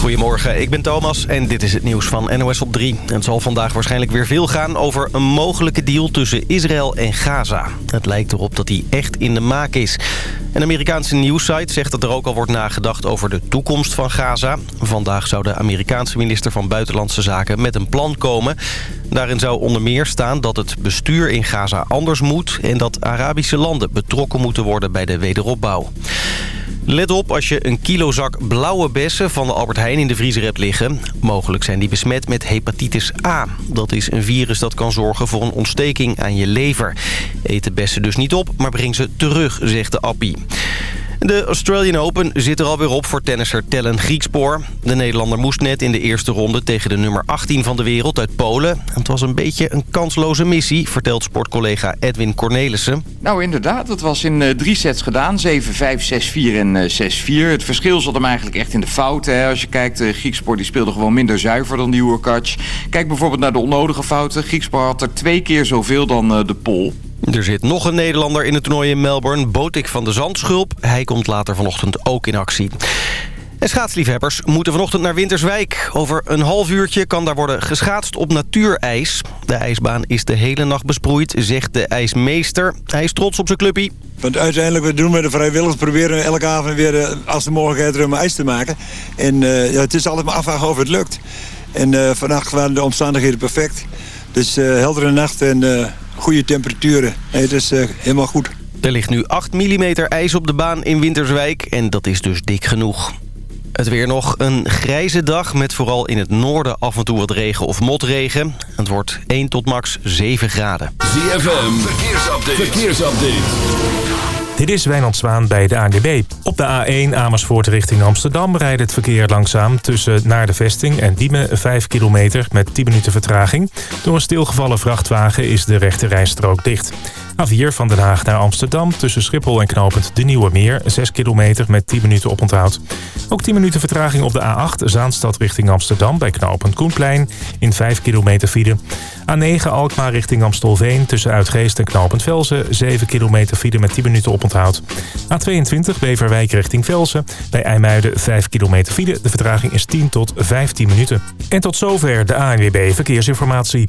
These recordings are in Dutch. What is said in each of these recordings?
Goedemorgen, ik ben Thomas en dit is het nieuws van NOS op 3. Het zal vandaag waarschijnlijk weer veel gaan over een mogelijke deal tussen Israël en Gaza. Het lijkt erop dat die echt in de maak is. Een Amerikaanse nieuwssite zegt dat er ook al wordt nagedacht over de toekomst van Gaza. Vandaag zou de Amerikaanse minister van Buitenlandse Zaken met een plan komen. Daarin zou onder meer staan dat het bestuur in Gaza anders moet... en dat Arabische landen betrokken moeten worden bij de wederopbouw. Let op als je een kilozak blauwe bessen van de Albert Heijn in de vriezer hebt liggen. Mogelijk zijn die besmet met hepatitis A. Dat is een virus dat kan zorgen voor een ontsteking aan je lever. Eet de bessen dus niet op, maar breng ze terug, zegt de appie. De Australian Open zit er alweer op voor tennisser Tellen Griekspoor. De Nederlander moest net in de eerste ronde tegen de nummer 18 van de wereld uit Polen. Het was een beetje een kansloze missie, vertelt sportcollega Edwin Cornelissen. Nou inderdaad, het was in uh, drie sets gedaan. 7-5, 6-4 en uh, 6-4. Het verschil zat hem eigenlijk echt in de fout. Hè. Als je kijkt, uh, Griekspoor die speelde gewoon minder zuiver dan die Urkac. Kijk bijvoorbeeld naar de onnodige fouten. Griekspoor had er twee keer zoveel dan de Pol. Er zit nog een Nederlander in het toernooi in Melbourne, Botik van de Zandschulp. Hij komt later vanochtend ook in actie. En schaatsliefhebbers moeten vanochtend naar Winterswijk. Over een half uurtje kan daar worden geschaatst op natuurijs. De ijsbaan is de hele nacht besproeid, zegt de ijsmeester. Hij is trots op zijn clubpie. Want uiteindelijk, we doen met de vrijwilligers... proberen elke avond weer, als de mogelijkheid er om ijs te maken. En uh, ja, het is altijd maar afvragen of het lukt. En uh, vannacht waren de omstandigheden perfect. Dus heldere nacht en goede temperaturen. Nee, het is uh, helemaal goed. Er ligt nu 8 mm ijs op de baan in Winterswijk en dat is dus dik genoeg. Het weer nog een grijze dag met vooral in het noorden af en toe wat regen of motregen. Het wordt 1 tot max 7 graden. ZFM, verkeersupdate. verkeersupdate. Dit is Wijnand Zwaan bij de ANWB. Op de A1 Amersfoort richting Amsterdam rijdt het verkeer langzaam... tussen naar de vesting en Diemen 5 kilometer met 10 minuten vertraging. Door een stilgevallen vrachtwagen is de rechte rijstrook dicht. A4 van Den Haag naar Amsterdam tussen Schiphol en Knopend De Nieuwe Meer. 6 kilometer met 10 minuten oponthoud. Ook 10 minuten vertraging op de A8 Zaanstad richting Amsterdam bij Knopend Koenplein. In 5 kilometer file. A9 Alkmaar richting Amstelveen tussen Uitgeest en Knopend Velsen. 7 kilometer file met 10 minuten oponthoud. A22 Beverwijk richting Velsen. Bij IJmuiden 5 kilometer file. De vertraging is 10 tot 15 minuten. En tot zover de ANWB Verkeersinformatie.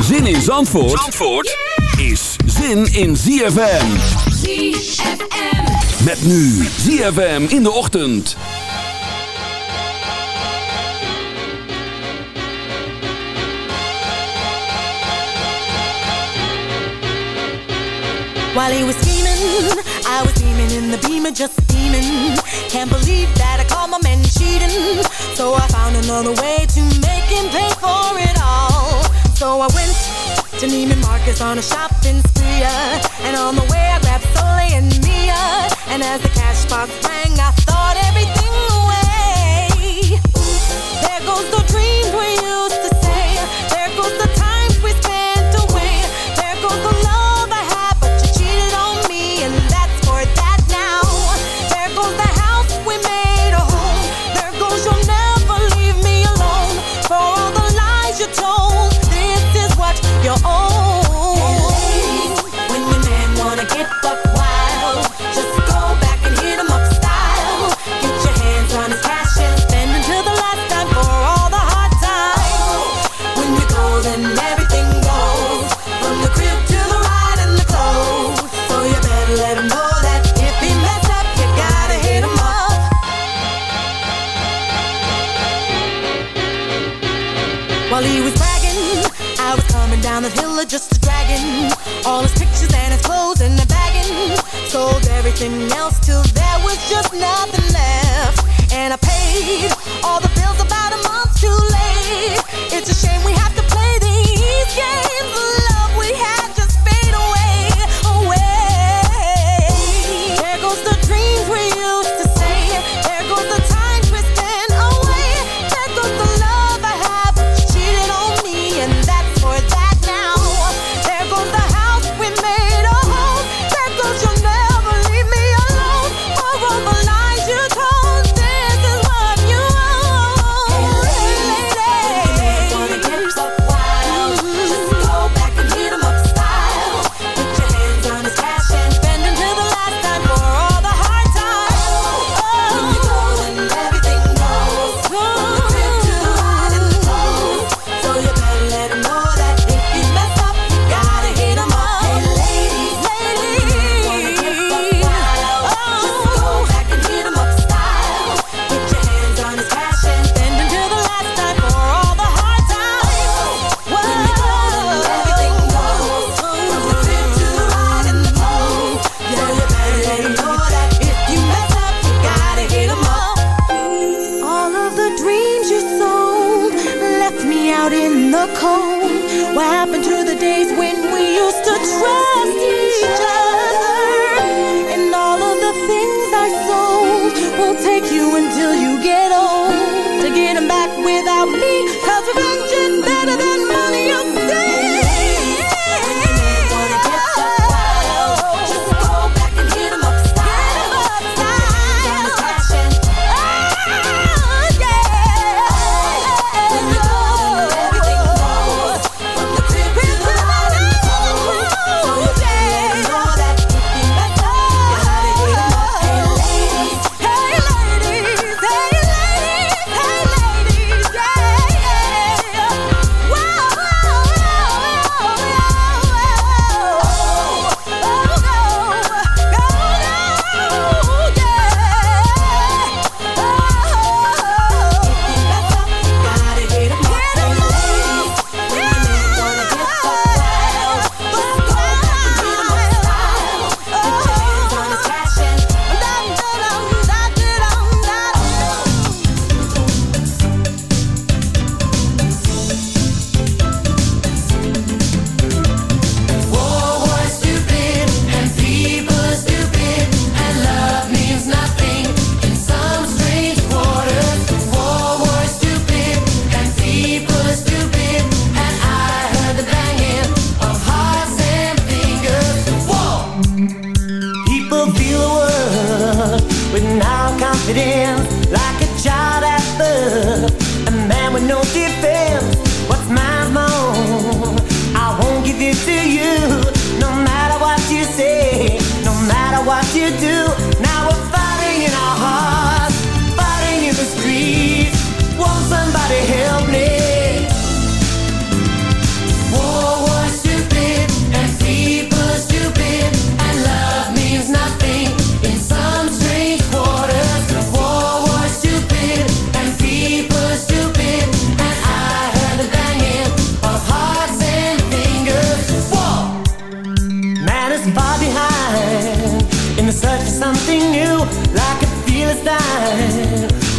Zin in Zandvoort, Zandvoort is zin in ZFM. ZFM. Met nu ZFM in de ochtend. While he was scheming, I was beaming in the beamer, just steaming. Can't believe that I caught my man cheating. So I found another way to make him pay for it. So I went to Neiman Marcus on a shopping spree. Uh, and on the way I grabbed Soleil and Mia. And as the cash box rang, I thought everything away. There goes the dreams you do.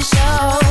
show.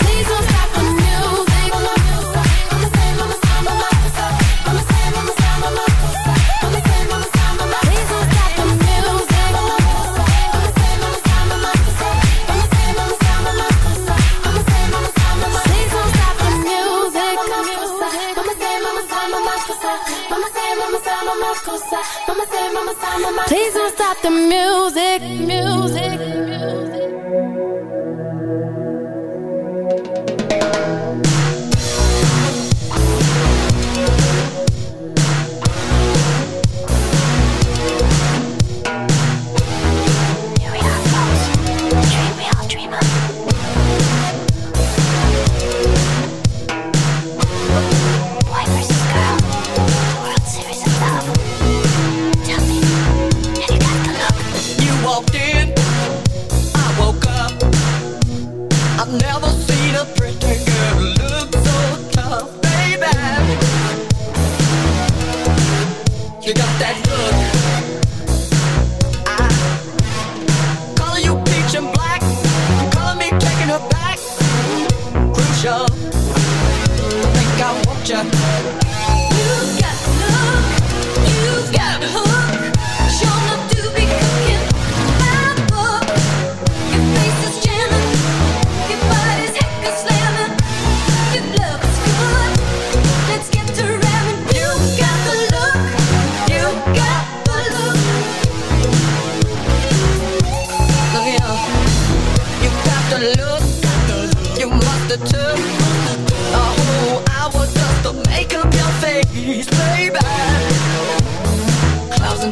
please don't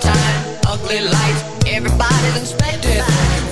Time, ugly lights, everybody's inspected.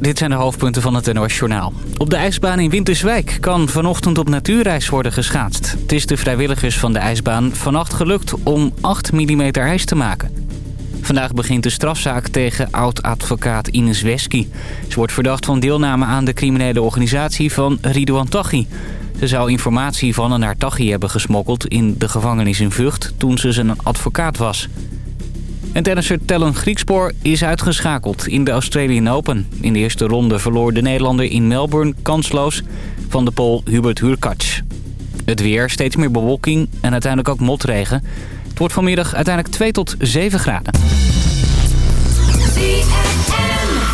Dit zijn de hoofdpunten van het NOS Journaal. Op de ijsbaan in Winterswijk kan vanochtend op natuurreis worden geschaatst. Het is de vrijwilligers van de ijsbaan vannacht gelukt om 8 mm ijs te maken. Vandaag begint de strafzaak tegen oud-advocaat Ines Wesky. Ze wordt verdacht van deelname aan de criminele organisatie van Ridouan Taghi. Ze zou informatie van en naar Taghi hebben gesmokkeld in de gevangenis in Vught toen ze zijn advocaat was. En tennisser Tellen Griekspoor is uitgeschakeld in de Australian Open. In de eerste ronde verloor de Nederlander in Melbourne kansloos van de Pool Hubert Hurkacz. Het weer, steeds meer bewolking en uiteindelijk ook motregen. Het wordt vanmiddag uiteindelijk 2 tot 7 graden.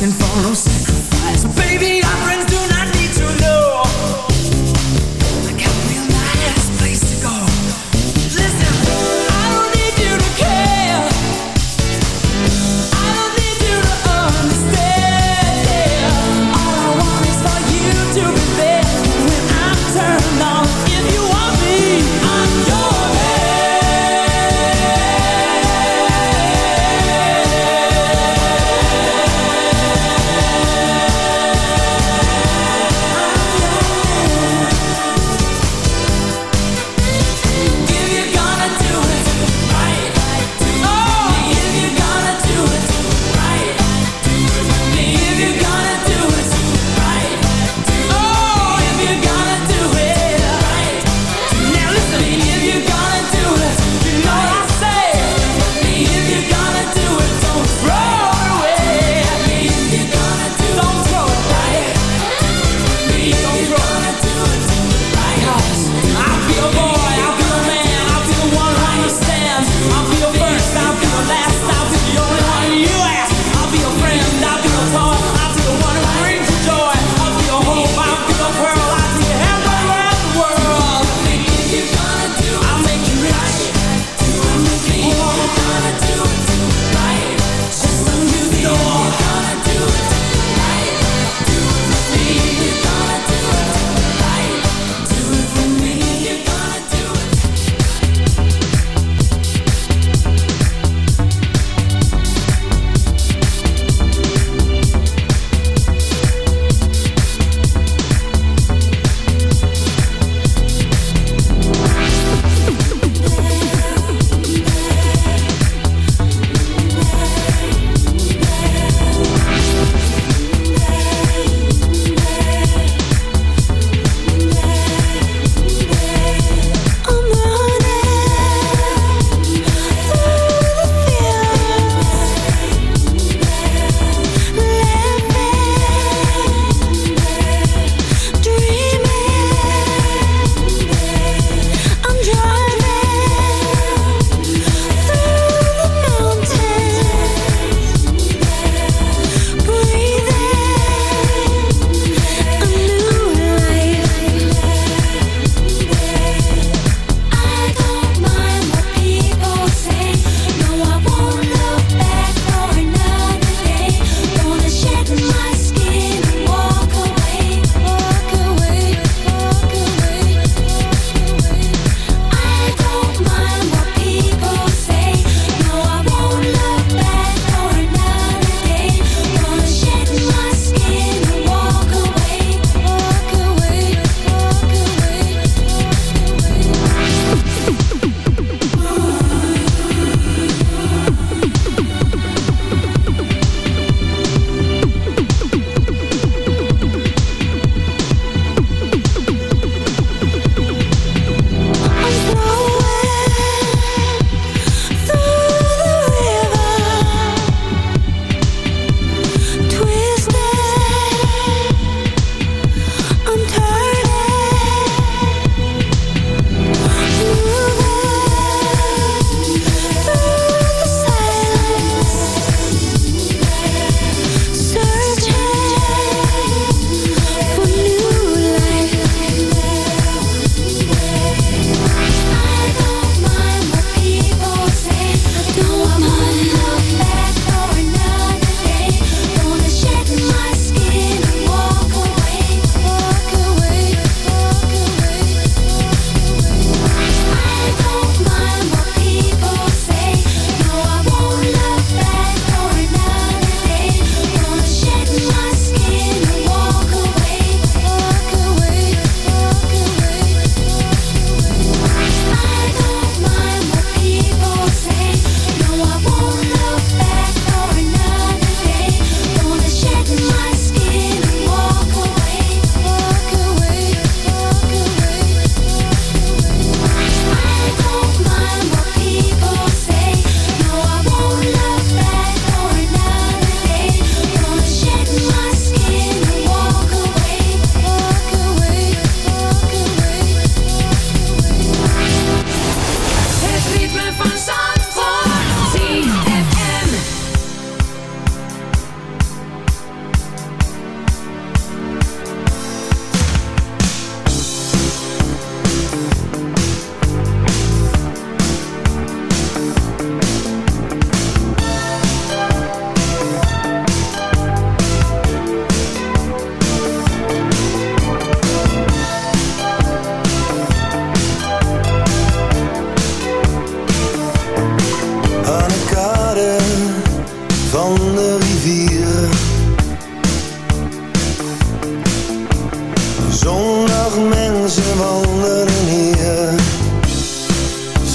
asking for no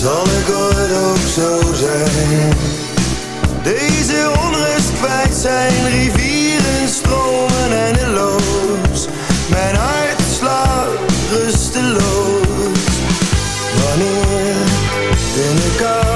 zal ik ooit ook zo zijn. Deze onrust kwijt zijn, rivieren, stromen en de loos. Mijn hart slaat rusteloos. Wanneer in de kou.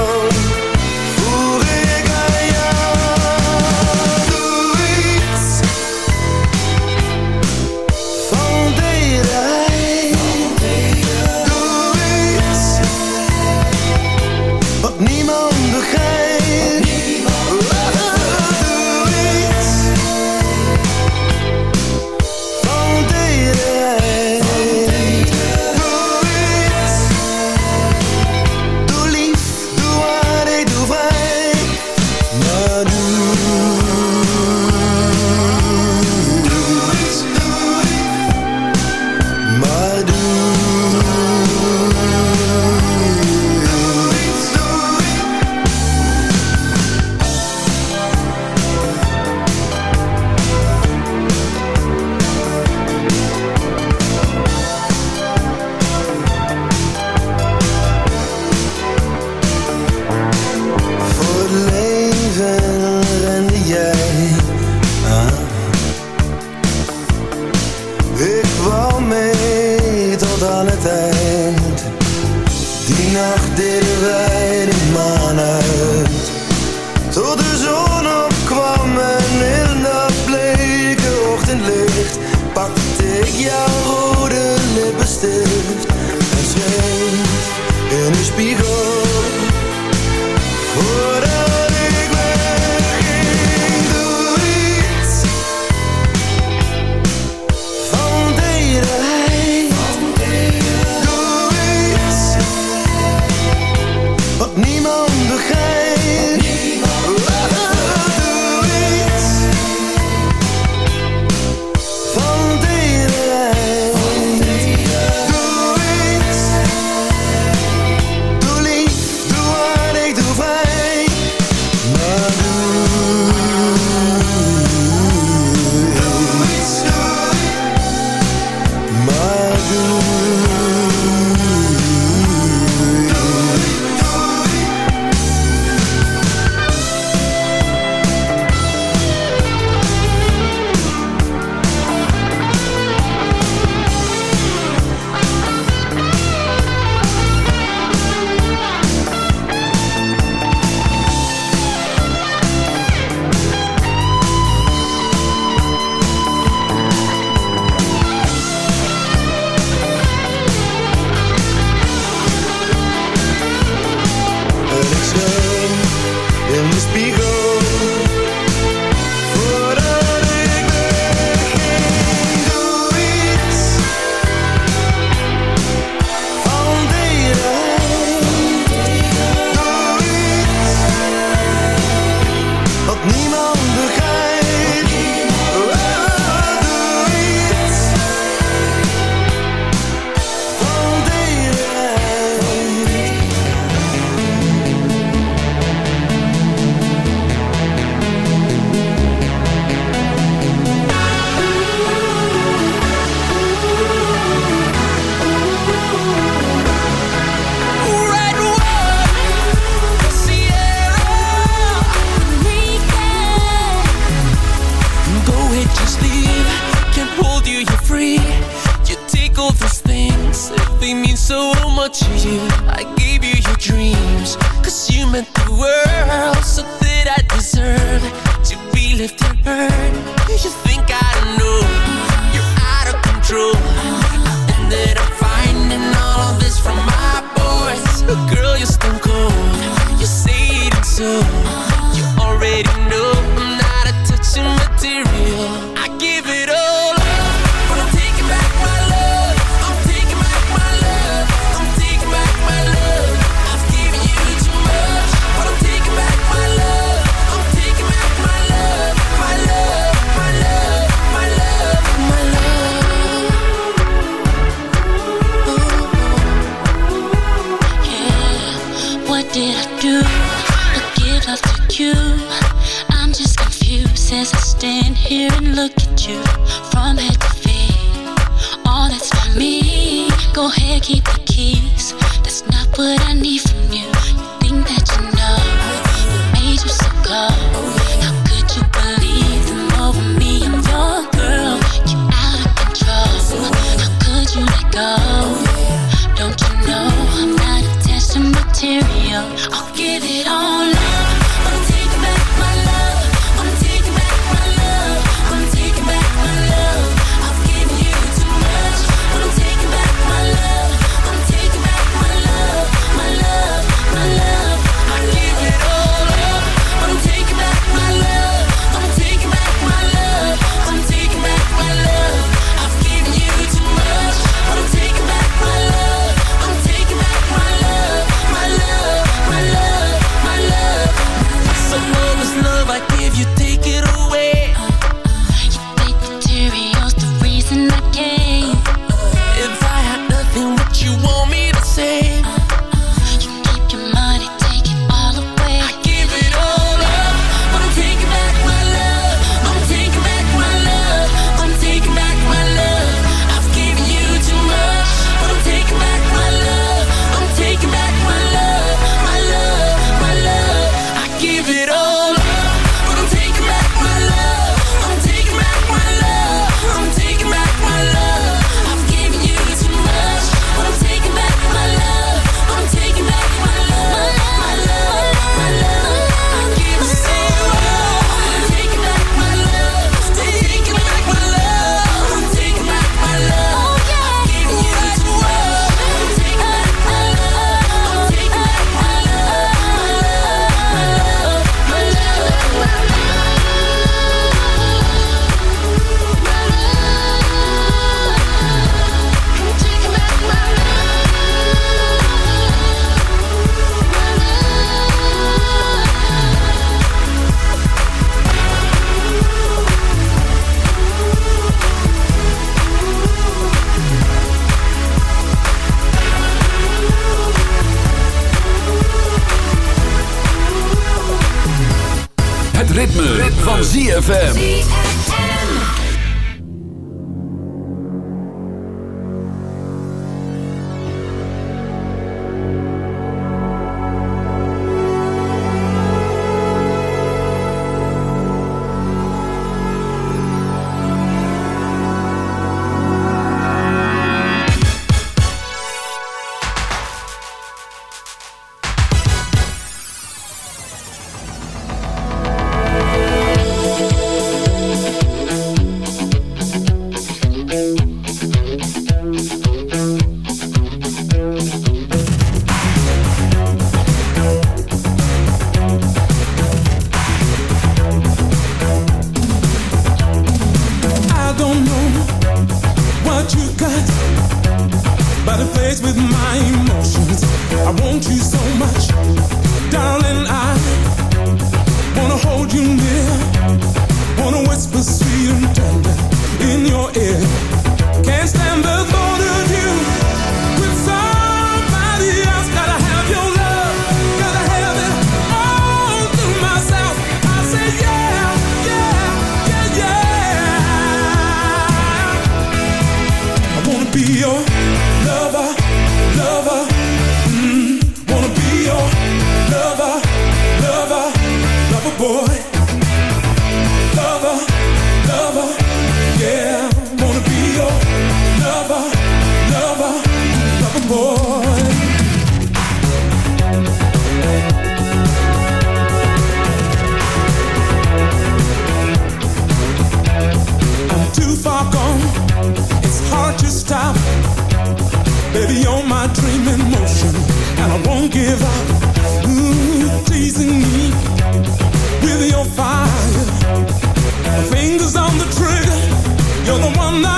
You're the one I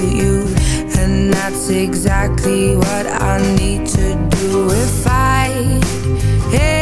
you. And that's exactly what I need to do if I hey,